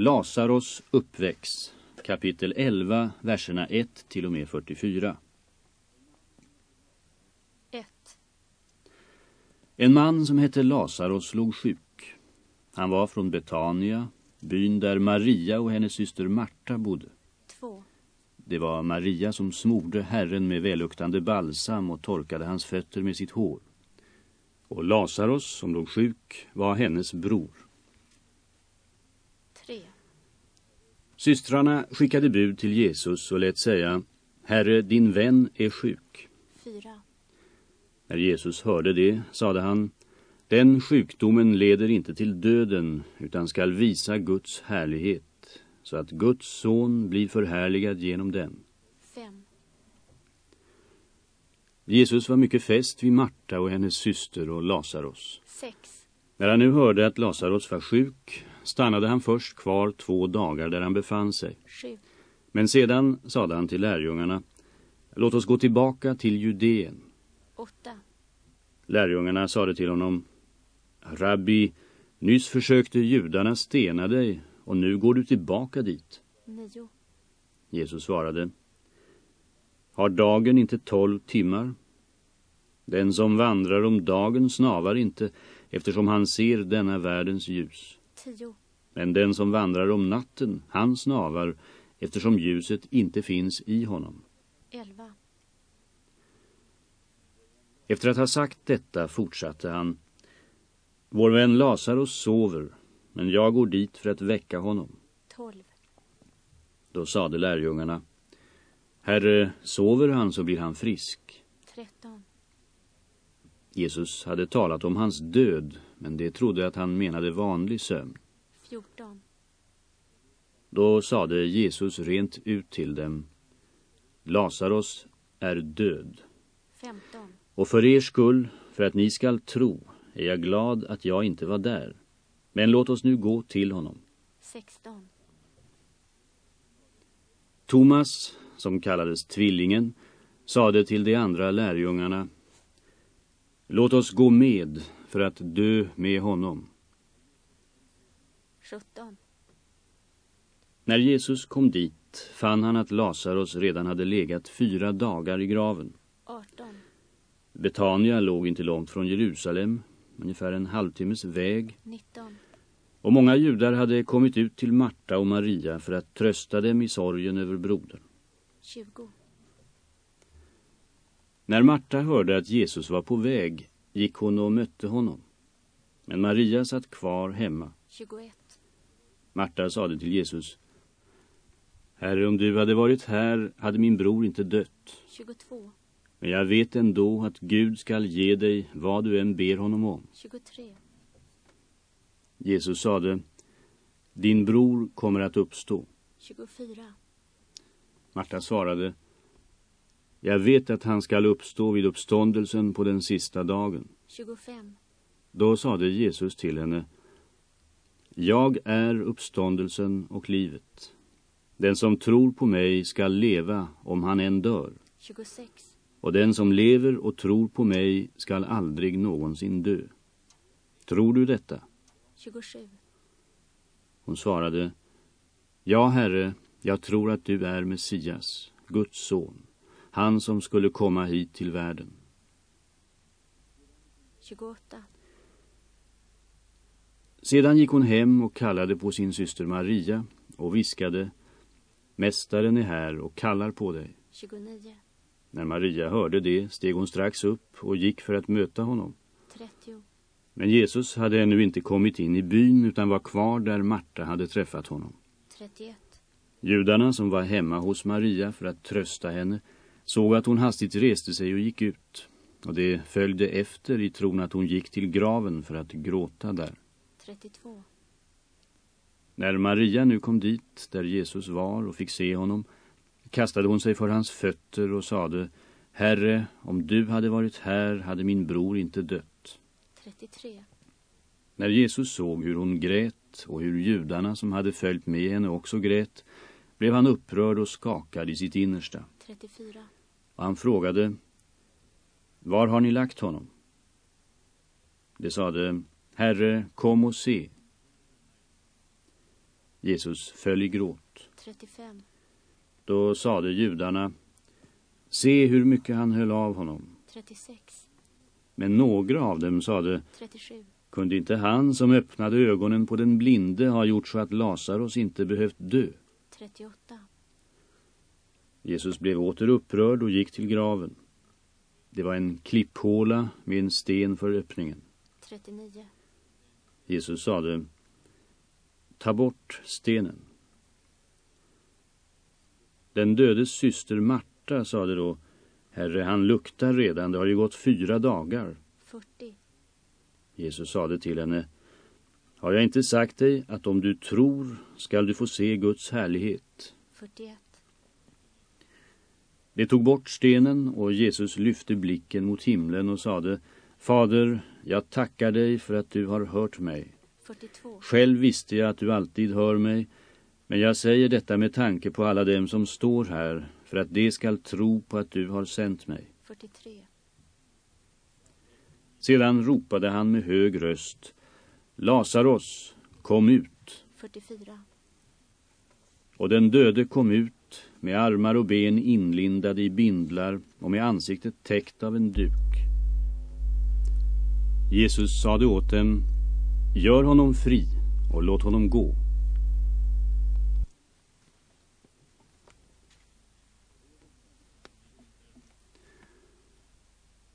Lasaros uppväxt, kapitel 11, verserna 1 till och med 44. 1. En man som hette Lasaros låg sjuk. Han var från Betania, byn där Maria och hennes syster Marta bodde. 2. Det var Maria som smorde Herren med välluktande balsam och torkade hans fötter med sitt hår. Och Lasaros, som låg sjuk, var hennes bror. 3. Systrarna skickade bud till Jesus och lät säga Herre, din vän är sjuk. 4. När Jesus hörde det sade han Den sjukdomen leder inte till döden utan skall visa Guds härlighet så att Guds son blir förhärligad genom den. 5. Jesus var mycket fäst vid Marta och hennes syster och Lasaros. 6. När han nu hörde att Lasaros var sjuk stannade han först kvar två dagar där han befann sig. 7. Men sedan sade han till lärjungarna Låt oss gå tillbaka till Judeen. 8. Lärjungarna sade till honom Rabbi, nyss försökte judarna stena dig och nu går du tillbaka dit. 9. Jesus svarade Har dagen inte tolv timmar? Den som vandrar om dagen snavar inte eftersom han ser denna världens ljus. 10. Men den som vandrar om natten, han snavar eftersom ljuset inte finns i honom. 11. Efter att ha sagt detta fortsatte han Vår vän Lazarus sover, men jag går dit för att väcka honom. 12. Då sade lärjungarna Herre, sover han så blir han frisk. 13. Jesus hade talat om hans död, men det trodde att han menade vanlig sömn. 14. Då sade Jesus rent ut till dem Lazarus är död. 15. Och för er skull, för att ni skall tro, är jag glad att jag inte var där. Men låt oss nu gå till honom. 16. Thomas, som kallades tvillingen, sade till de andra lärjungarna Låt oss gå med för att dö med honom. 17. När Jesus kom dit fann han att Lazarus redan hade legat fyra dagar i graven. 18. Betania låg inte långt från Jerusalem, ungefär en halvtimmes väg. 19. Och många judar hade kommit ut till Marta och Maria för att trösta dem i sorgen över brodern. 20. När Marta hörde att Jesus var på väg gick hon och mötte honom. Men Maria satt kvar hemma. 21. Marta sade till Jesus Herre, om du hade varit här hade min bror inte dött. 22. Men jag vet ändå att Gud skall ge dig vad du än ber honom om. 23. Jesus sade Din bror kommer att uppstå. 24. Marta svarade Jag vet att han skall uppstå vid uppståndelsen på den sista dagen. 25. Då sade Jesus till henne Jag är uppståndelsen och livet. Den som tror på mig skall leva om han än dör. 26. Och den som lever och tror på mig skall aldrig någonsin dö. Tror du detta? 27. Hon svarade Ja, Herre, jag tror att du är Messias, Guds son, han som skulle komma hit till världen. 28. Sedan gick hon hem och kallade på sin syster Maria och viskade Mästaren är här och kallar på dig. 29. När Maria hörde det steg hon strax upp och gick för att möta honom. 30. Men Jesus hade ännu inte kommit in i byn utan var kvar där Marta hade träffat honom. 31. Judarna som var hemma hos Maria för att trösta henne såg att hon hastigt reste sig och gick ut. Och det följde efter i tron att hon gick till graven för att gråta där. 32. När Maria nu kom dit där Jesus var och fick se honom kastade hon sig för hans fötter och sade Herre, om du hade varit här hade min bror inte dött. 33. När Jesus såg hur hon grät och hur judarna som hade följt med henne också grät blev han upprörd och skakad i sitt innersta. 34. Och han frågade Var har ni lagt honom? Det sade Herre, kom och se. Jesus föll i gråt. 35, Då sade judarna, se hur mycket han höll av honom. 36, Men några av dem sade, 37, kunde inte han som öppnade ögonen på den blinde ha gjort så att Lazarus inte behövt dö? 38, Jesus blev åter upprörd och gick till graven. Det var en klipphåla med en sten för öppningen. 39, Jesus sade, ta bort stenen. Den dödes syster Marta sade då, Herre, han luktar redan, det har ju gått fyra dagar. 40, Jesus sade till henne, har jag inte sagt dig att om du tror skall du få se Guds härlighet? 41, Det tog bort stenen och Jesus lyfte blicken mot himlen och sade, Fader, jag tackar dig för att du har hört mig. 42, Själv visste jag att du alltid hör mig, men jag säger detta med tanke på alla dem som står här, för att de skall tro på att du har sänt mig. 43, Sedan ropade han med hög röst, Lazarus, kom ut! 44, Och den döde kom ut med armar och ben inlindade i bindlar och med ansiktet täckt av en duk. Jesus sade åt dem, gör honom fri och låt honom gå.